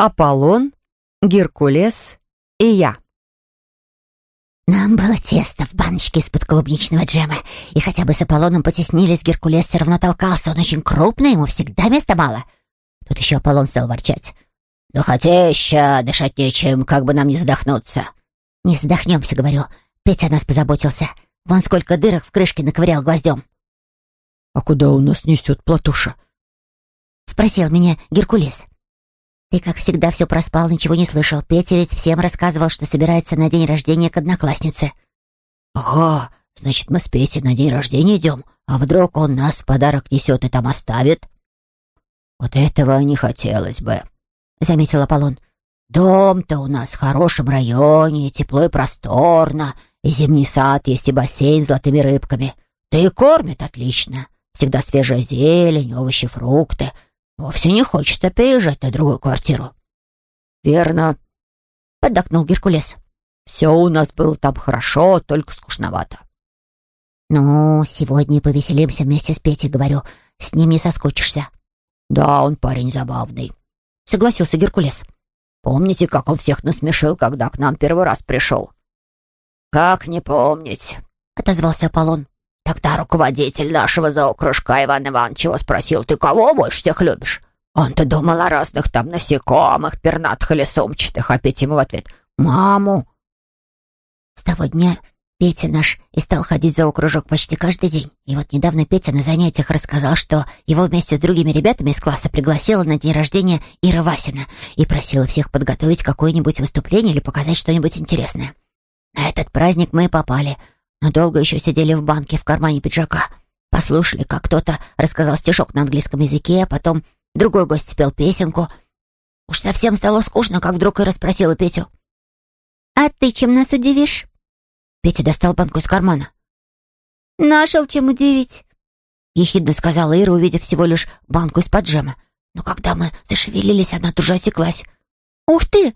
Аполлон, Геркулес и я. Нам было тесто в баночке из-под клубничного джема, и хотя бы с Аполлоном потеснились, Геркулес все равно толкался, он очень крупный, ему всегда места мало. Тут еще Аполлон стал ворчать. «Ну хотя еще дышать нечем, как бы нам не задохнуться». «Не задохнемся», — говорю. Петя о нас позаботился. Вон сколько дырок в крышке наковырял гвоздем. «А куда у нас несет Платуша?» — спросил меня Геркулес. «Ты, как всегда, все проспал, ничего не слышал. Петя ведь всем рассказывал, что собирается на день рождения к однокласснице». «Ага, значит, мы с Петей на день рождения идем, а вдруг он нас подарок несет и там оставит?» «Вот этого не хотелось бы», — заметил Аполлон. «Дом-то у нас в хорошем районе, тепло и просторно, и зимний сад есть, и бассейн с золотыми рыбками. Да и кормят отлично. Всегда свежая зелень, овощи, фрукты. Вовсе не хочется переезжать на другую квартиру». «Верно», — поддакнул Геркулес. «Все у нас было там хорошо, только скучновато». «Ну, сегодня повеселимся вместе с Петей, говорю. С ним не соскучишься». «Да, он парень забавный», — согласился Геркулес. «Помните, как он всех насмешил, когда к нам первый раз пришел?» «Как не помнить?» — отозвался Аполлон. Тогда руководитель нашего зоокружка Иван Иванович его спросил, «Ты кого больше всех любишь?» Он-то думал о разных там насекомых, пернатых или сумчатых, а Петя ему в ответ «Маму». С того дня Петя наш и стал ходить за окружок почти каждый день. И вот недавно Петя на занятиях рассказал, что его вместе с другими ребятами из класса пригласила на день рождения Ира Васина и просила всех подготовить какое-нибудь выступление или показать что-нибудь интересное. На этот праздник мы и попали — но долго еще сидели в банке в кармане пиджака. Послушали, как кто-то рассказал стишок на английском языке, а потом другой гость спел песенку. Уж совсем стало скучно, как вдруг и расспросила Петю. «А ты чем нас удивишь?» Петя достал банку из кармана. «Нашел чем удивить», — ехидно сказала Ира, увидев всего лишь банку из-под джема. Но когда мы зашевелились, она тут же осеклась. «Ух ты!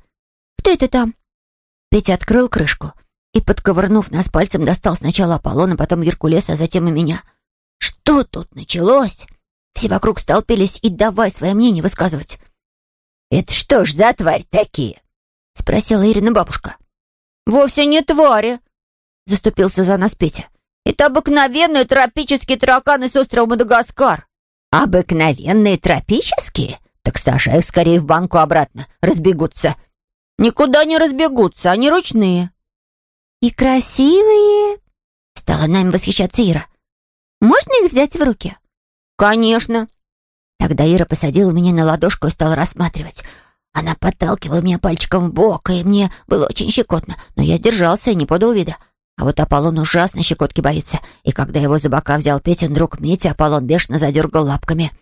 Кто это там?» Петя открыл крышку и, подковырнув нас пальцем, достал сначала Аполлона, потом Геркулеса, а затем и меня. Что тут началось? Все вокруг столпились и давай свое мнение высказывать. «Это что ж за тварь такие?» — спросила Ирина бабушка. «Вовсе не твари», — заступился за нас Петя. «Это обыкновенные тропические тараканы с острова Мадагаскар». «Обыкновенные тропические? Так сажай их скорее в банку обратно, разбегутся». «Никуда не разбегутся, они ручные». «И красивые!» — стала нами восхищаться Ира. «Можно их взять в руки?» «Конечно!» Тогда Ира посадила меня на ладошку и стала рассматривать. Она подталкивала меня пальчиком в бок, и мне было очень щекотно, но я сдержался и не подал вида. А вот Аполлон ужасно щекотки боится, и когда его за бока взял Петин друг Митя, Аполлон бешено задергал лапками.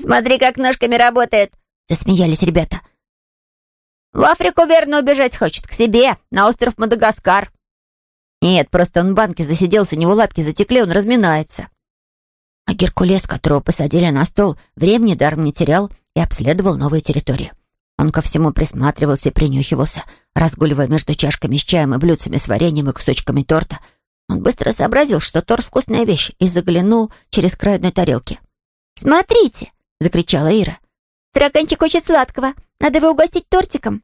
«Смотри, как ножками работает!» — засмеялись ребята. «В Африку верно убежать хочет, к себе, на остров Мадагаскар!» Нет, просто он в банке засиделся, у него лапки затекли, он разминается. А Геркулес, которого посадили на стол, времени даром не терял и обследовал новые территории. Он ко всему присматривался и принюхивался, разгуливая между чашками с чаем и блюдцами с вареньем и кусочками торта. Он быстро сообразил, что торт — вкусная вещь, и заглянул через край одной тарелки. «Смотрите!» — закричала Ира. «Тараканчик очень сладкого. Надо его угостить тортиком».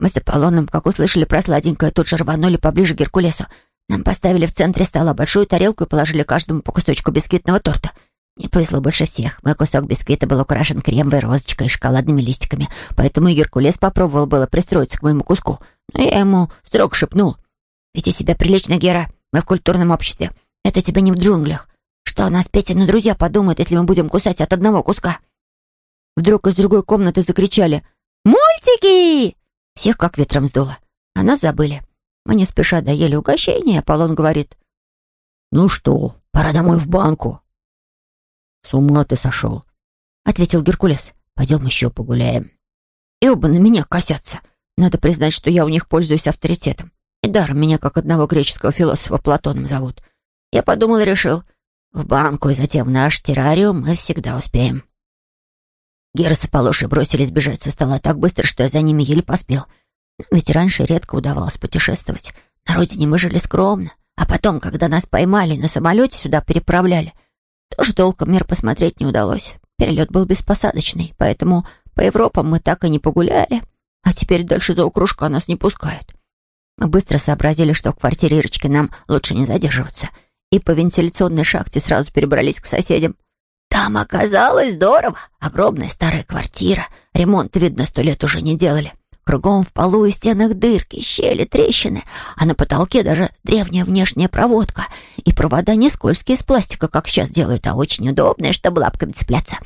Мы с Аполлоном, как услышали про сладенькое, тут же рванули поближе к Геркулесу. Нам поставили в центре стола большую тарелку и положили каждому по кусочку бисквитного торта. Мне повезло больше всех. Мой кусок бисквита был украшен кремовой розочкой и шоколадными листиками, поэтому и Геркулес попробовал было пристроиться к моему куску. Но я ему строго шепнул. «Веди себя прилично, Гера. Мы в культурном обществе. Это тебе не в джунглях. Что о нас Петя друзья подумают, если мы будем кусать от одного куска?» Вдруг из другой комнаты закричали «Мультики!» Всех как ветром сдуло. А нас забыли. Мы не спеша доели угощение, Аполлон говорит. «Ну что, пора домой в банку». «С ума ты сошел», — ответил Геркулес. «Пойдем еще погуляем». И оба на меня косятся. Надо признать, что я у них пользуюсь авторитетом. И даром меня, как одного греческого философа, Платоном зовут. Я подумал и решил, в банку и затем в наш террариум мы всегда успеем. Гера с Аполошей бросились бежать со стола так быстро, что я за ними еле поспел. Ведь раньше редко удавалось путешествовать. На родине мы жили скромно. А потом, когда нас поймали на самолете сюда переправляли, тоже толком мир посмотреть не удалось. Перелет был беспосадочный, поэтому По Европам мы так и не погуляли, а теперь дальше за окружка нас не пускают. Мы быстро сообразили, что в квартире Ирочки нам лучше не задерживаться, и по вентиляционной шахте сразу перебрались к соседям. Там оказалось здорово. Огромная старая квартира. Ремонт, видно, сто лет уже не делали. Кругом в полу и стенах дырки, щели, трещины, а на потолке даже древняя внешняя проводка. И провода не скользкие из пластика, как сейчас делают, а очень удобные, чтобы лапками цепляться.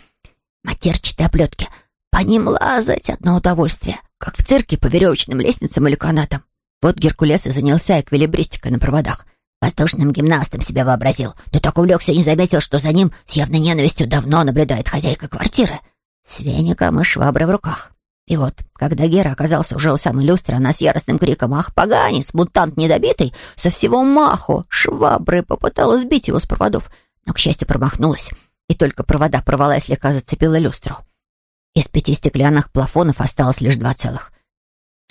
Матерчатые оплетки. По ним лазать одно удовольствие, как в цирке по веревочным лестницам или канатам. Вот Геркулес и занялся эквилибристикой на проводах. Воздушным гимнастом себя вообразил. Да так увлекся и не заметил, что за ним с явной ненавистью давно наблюдает хозяйка квартиры. С веником и шваброй в руках. И вот, когда Гера оказался уже у самой люстры, она с яростным криком «Ах, поганец, мутант недобитый!» со всего маху швабры попыталась сбить его с проводов, но, к счастью, промахнулась, и только провода порвала и слегка зацепила люстру. Из пяти стеклянных плафонов осталось лишь два целых.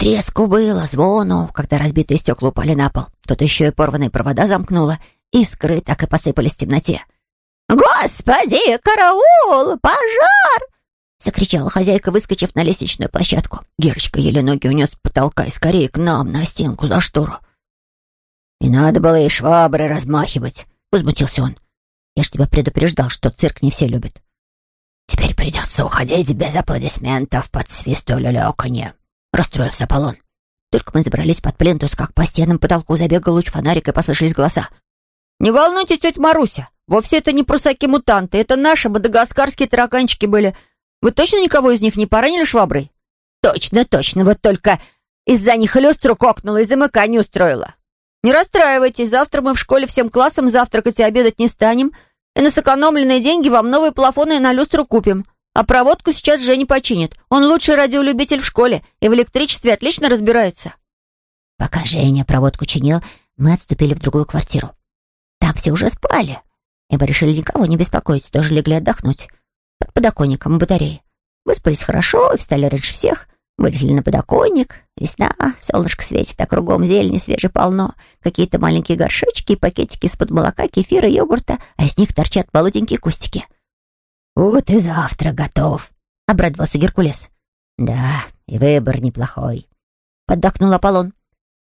Треску было, звону, когда разбитые стекла упали на пол. Тут еще и порванные провода замкнуло. Искры так и посыпались в темноте. «Господи, караул! Пожар!» Закричала хозяйка, выскочив на лестничную площадку. Герочка еле ноги унес потолка и скорее к нам, на стенку, за штору. «И надо было ей швабры размахивать», — возмутился он. «Я ж тебя предупреждал, что цирк не все любят». «Теперь придется уходить без аплодисментов под свист люлёканье», — расстроился Аполлон. Только мы забрались под плинтус, как по стенам потолку забегал луч фонарика и послышались голоса. «Не волнуйтесь, тетя Маруся, вовсе это не прусаки-мутанты, это наши мадагаскарские тараканчики были. Вы точно никого из них не поранили шваброй?» «Точно, точно, вот только из-за них люстру кокнула и замыкание устроила». «Не расстраивайтесь, завтра мы в школе всем классом завтракать и обедать не станем, и на сэкономленные деньги вам новые плафоны на люстру купим. А проводку сейчас Женя починит. Он лучший радиолюбитель в школе и в электричестве отлично разбирается». Пока Женя проводку чинил, мы отступили в другую квартиру. Там все уже спали, и мы решили никого не беспокоить, тоже легли отдохнуть. Под подоконником батареи. Выспались хорошо встали раньше всех. Вылезли на подоконник. Весна, солнышко светит, а кругом зелени свежей полно. Какие-то маленькие горшочки и пакетики из-под молока, кефира, йогурта, а из них торчат молоденькие кустики. «Вот и завтра готов», — обрадовался Геркулес. «Да, и выбор неплохой», — поддакнул Аполлон.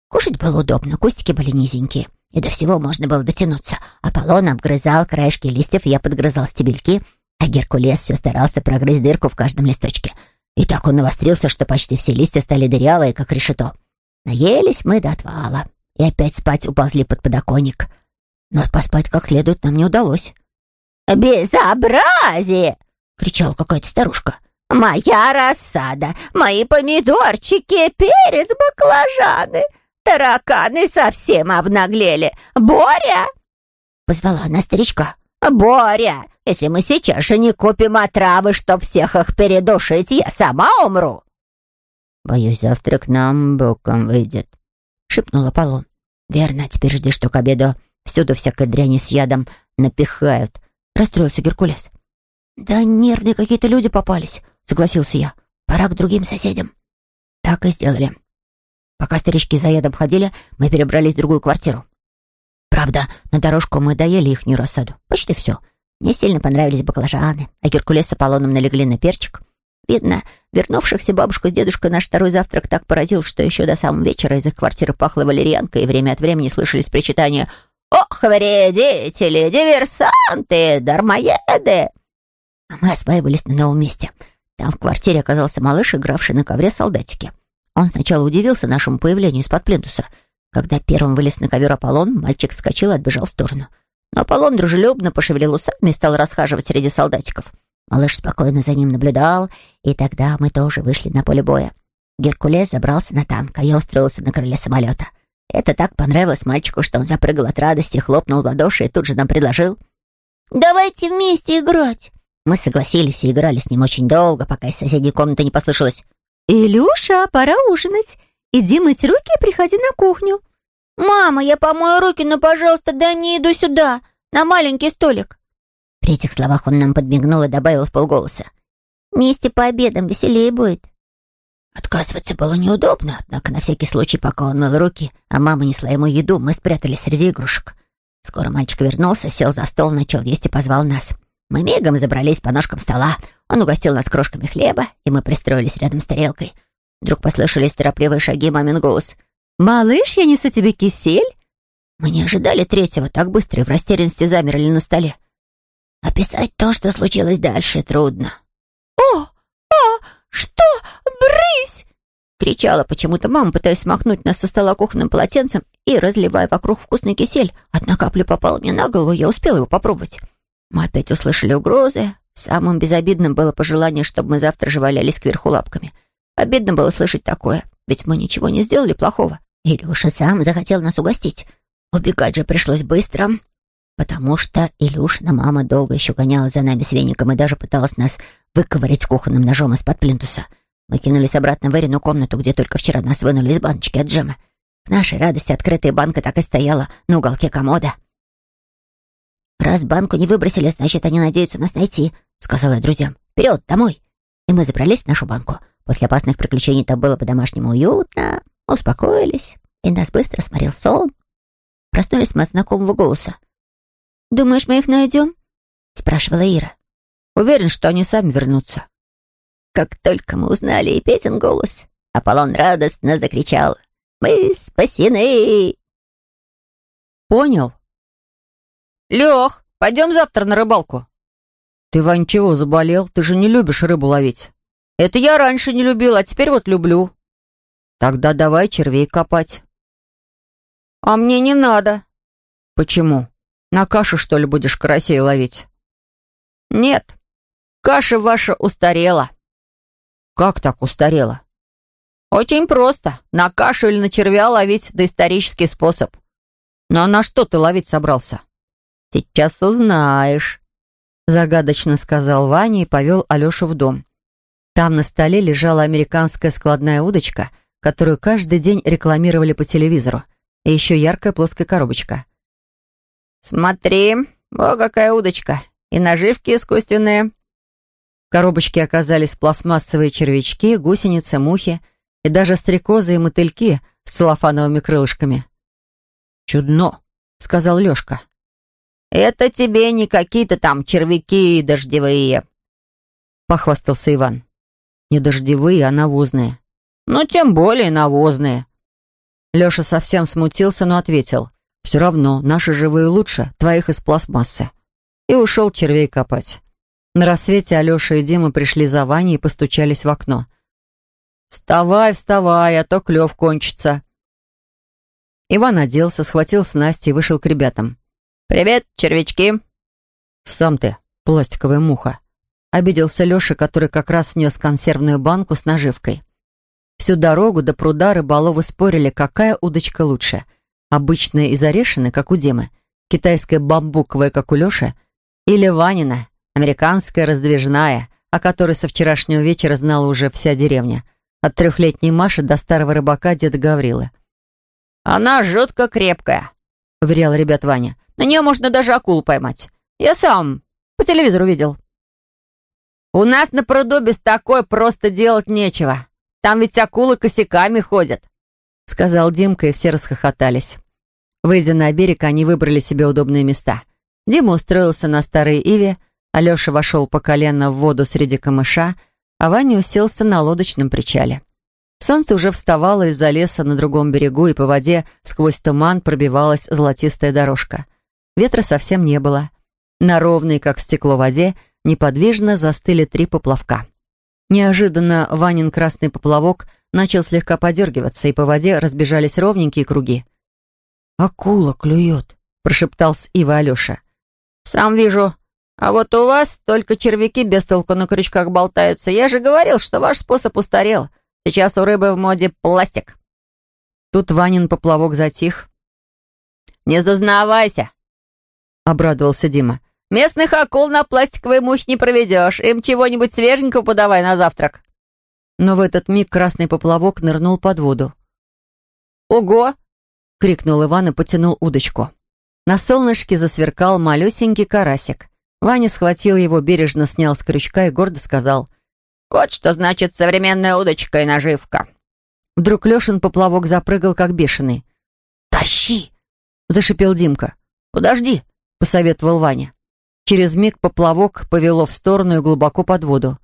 Кушать было удобно, кустики были низенькие, и до всего можно было дотянуться. Аполлон обгрызал краешки листьев, я подгрызал стебельки, а Геркулес все старался прогрызть дырку в каждом листочке. И так он навострился, что почти все листья стали дырявые, как решето. Наелись мы до отвала, и опять спать уползли под подоконник. Но поспать как следует нам не удалось. «Безобразие!» — кричала какая-то старушка. «Моя рассада, мои помидорчики, перец, баклажаны, тараканы совсем обнаглели. Боря!» Позвала она старичка. «Боря, если мы сейчас же не купим отравы, чтоб всех их передушить, я сама умру!» «Боюсь, завтра к нам боком выйдет», — шепнул Аполлон. «Верно, теперь жди, что к обеду всюду всякой дряни с ядом напихают, — расстроился Геркулес. «Да нервные какие-то люди попались», — согласился я. «Пора к другим соседям». Так и сделали. Пока старички за ядом ходили, мы перебрались в другую квартиру. Правда, на дорожку мы доели ихнюю рассаду. Почти все. Мне сильно понравились баклажаны, а Геркулес с Аполлоном налегли на перчик. Видно, вернувшихся бабушка с дедушкой наш второй завтрак так поразил, что еще до самого вечера из их квартиры пахло валерьянкой, и время от времени слышались причитания «Ох, вредители, диверсанты, дармоеды!» А мы осваивались на новом месте. Там в квартире оказался малыш, игравший на ковре солдатики. Он сначала удивился нашему появлению из-под плинтуса. Когда первым вылез на ковер Аполлон, мальчик вскочил и отбежал в сторону. Но Аполлон дружелюбно пошевелил усами и стал расхаживать среди солдатиков. Малыш спокойно за ним наблюдал, и тогда мы тоже вышли на поле боя. Геркулес забрался на танк, а я устроился на крыле самолета — это так понравилось мальчику, что он запрыгал от радости, хлопнул в ладоши и тут же нам предложил. «Давайте вместе играть!» Мы согласились и играли с ним очень долго, пока из соседней комнаты не послышалось. «Илюша, пора ужинать. Иди мыть руки и приходи на кухню». «Мама, я помою руки, но, пожалуйста, дай мне еду сюда, на маленький столик». При этих словах он нам подмигнул и добавил в полголоса. «Вместе пообедаем, веселее будет». Отказываться было неудобно, однако на всякий случай, пока он мыл руки, а мама несла ему еду, мы спрятались среди игрушек. Скоро мальчик вернулся, сел за стол, начал есть и позвал нас. Мы мигом забрались по ножкам стола. Он угостил нас крошками хлеба, и мы пристроились рядом с тарелкой. Вдруг послышались торопливые шаги мамин голос. «Малыш, я несу тебе кисель?» Мы не ожидали третьего, так быстро и в растерянности замерли на столе. Описать то, что случилось дальше, трудно. «О, а, что? Брысь!» Кричала почему-то мама, пытаясь смахнуть нас со стола кухонным полотенцем и разливая вокруг вкусный кисель. Одна капля попала мне на голову, я успела его попробовать. Мы опять услышали угрозы. Самым безобидным было пожелание, чтобы мы завтра же валялись кверху лапками. Обидно было слышать такое, ведь мы ничего не сделали плохого. Илюша сам захотел нас угостить. Убегать же пришлось быстро, потому что Илюшина мама долго еще гоняла за нами с веником и даже пыталась нас выковырять кухонным ножом из-под плинтуса. Мы кинулись обратно в Эрину комнату, где только вчера нас вынули из баночки от джема. К нашей радости открытая банка так и стояла на уголке комода. «Раз банку не выбросили, значит, они надеются нас найти», — сказала я друзьям. «Вперед, домой!» И мы забрались в нашу банку. После опасных приключений там было по-домашнему уютно. Успокоились, и нас быстро смотрел сон. Проснулись мы от знакомого голоса. «Думаешь, мы их найдем?» — спрашивала Ира. Уверен, что они сами вернутся. Как только мы узнали и Петин голос, Аполлон радостно закричал «Мы спасены!» «Понял?» «Лех, пойдем завтра на рыбалку». «Ты, Вань, чего заболел? Ты же не любишь рыбу ловить». «Это я раньше не любил, а теперь вот люблю». «Тогда давай червей копать». «А мне не надо». «Почему? На кашу, что ли, будешь карасей ловить?» «Нет, каша ваша устарела». «Как так устарела?» «Очень просто. На кашу или на червя ловить — доисторический способ». «Ну а на что ты ловить собрался?» «Сейчас узнаешь», — загадочно сказал Ваня и повел Алешу в дом. Там на столе лежала американская складная удочка, которую каждый день рекламировали по телевизору, и еще яркая плоская коробочка. «Смотри, о, какая удочка! И наживки искусственные!» Коробочке оказались пластмассовые червячки, гусеницы, мухи и даже стрекозы и мотыльки с целлофановыми крылышками. «Чудно», — сказал Лешка. «Это тебе не какие-то там червяки дождевые», — похвастался Иван. «Не дождевые, а навозные». «Ну, тем более навозные». Леша совсем смутился, но ответил. «Все равно, наши живые лучше, твоих из пластмассы». И ушел червей копать. На рассвете Алеша и Дима пришли за Ваней и постучались в окно. «Вставай, вставай, а то клев кончится». Иван оделся, схватил снасти и вышел к ребятам. «Привет, червячки!» «Сам ты, пластиковая муха!» Обиделся Леша, который как раз нес консервную банку с наживкой. Всю дорогу до пруда рыболовы спорили, какая удочка лучше. Обычная из орешины, как у Димы, китайская бамбуковая, как у Леши, или Ванина, американская раздвижная, о которой со вчерашнего вечера знала уже вся деревня, от трехлетней Маши до старого рыбака деда Гаврилы. «Она жутко крепкая», — уверял ребят Ваня. На нее можно даже акулу поймать. Я сам по телевизору видел. У нас на пруду без такой просто делать нечего. Там ведь акулы косяками ходят, сказал Димка, и все расхохотались. Выйдя на берег, они выбрали себе удобные места. Дима устроился на старой иве, Алеша вошел по колено в воду среди камыша, а Ваня уселся на лодочном причале. Солнце уже вставало из-за леса на другом берегу, и по воде сквозь туман пробивалась золотистая дорожка. Ветра совсем не было. На ровной, как стекло воде, неподвижно застыли три поплавка. Неожиданно Ванин красный поплавок начал слегка подергиваться, и по воде разбежались ровненькие круги. «Акула клюет», — прошептал с Ива Алеша. «Сам вижу. А вот у вас только червяки без толку на крючках болтаются. Я же говорил, что ваш способ устарел. Сейчас у рыбы в моде пластик». Тут Ванин поплавок затих. «Не зазнавайся!» — обрадовался Дима. «Местных акул на пластиковой мухе не проведешь. Им чего-нибудь свеженького подавай на завтрак». Но в этот миг красный поплавок нырнул под воду. «Ого!» — крикнул Иван и потянул удочку. На солнышке засверкал малюсенький карасик. Ваня схватил его, бережно снял с крючка и гордо сказал. «Вот что значит современная удочка и наживка». Вдруг Лешин поплавок запрыгал, как бешеный. «Тащи!» — зашипел Димка. «Подожди!» посоветовал Ваня. Через миг поплавок повело в сторону и глубоко под воду.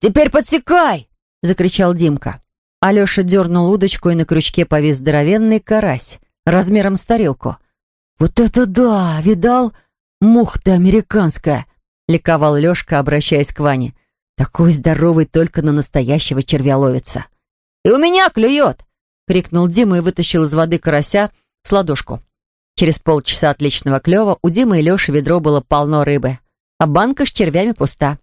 «Теперь подсекай!» — закричал Димка. Алеша дернул удочку, и на крючке повис здоровенный карась, размером с тарелку. «Вот это да! Видал? Мух-то американская!» — ликовал Лешка, обращаясь к Ване. «Такой здоровый только на настоящего червя ловится!» «И у меня клюет!» — крикнул Дима и вытащил из воды карася с ладошку. Через полчаса отличного клёва у Димы и Лёши ведро было полно рыбы, а банка с червями пуста.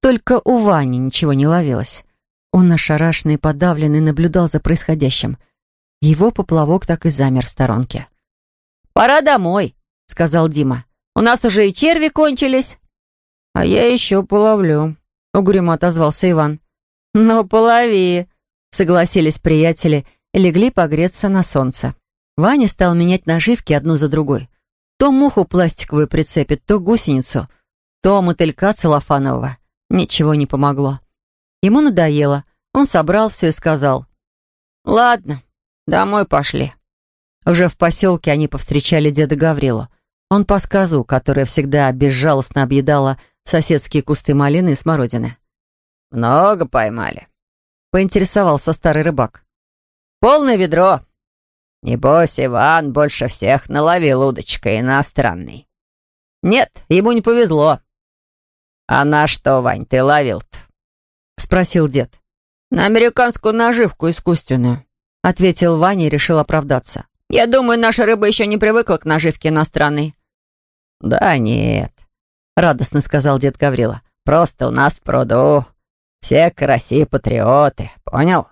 Только у Вани ничего не ловилось. Он ошарашенный и подавленный наблюдал за происходящим. Его поплавок так и замер в сторонке. «Пора домой», — сказал Дима. «У нас уже и черви кончились». «А я еще половлю», — угрюмо отозвался Иван. «Ну, полови», — согласились приятели и легли погреться на солнце. Ваня стал менять наживки одну за другой. То муху пластиковую прицепит, то гусеницу, то мотылька целлофанового. Ничего не помогло. Ему надоело. Он собрал все и сказал. «Ладно, домой пошли». Уже в поселке они повстречали деда Гаврила. Он по сказу, которая всегда безжалостно объедала соседские кусты малины и смородины. «Много поймали?» — поинтересовался старый рыбак. «Полное ведро». «Небось, Иван больше всех наловил удочкой иностранный». «Нет, ему не повезло». «А на что, Вань, ты ловил-то?» — спросил дед. «На американскую наживку искусственную», — ответил Ваня и решил оправдаться. «Я думаю, наша рыба еще не привыкла к наживке иностранной». «Да нет», — радостно сказал дед Гаврила. «Просто у нас в пруду все караси-патриоты, понял?»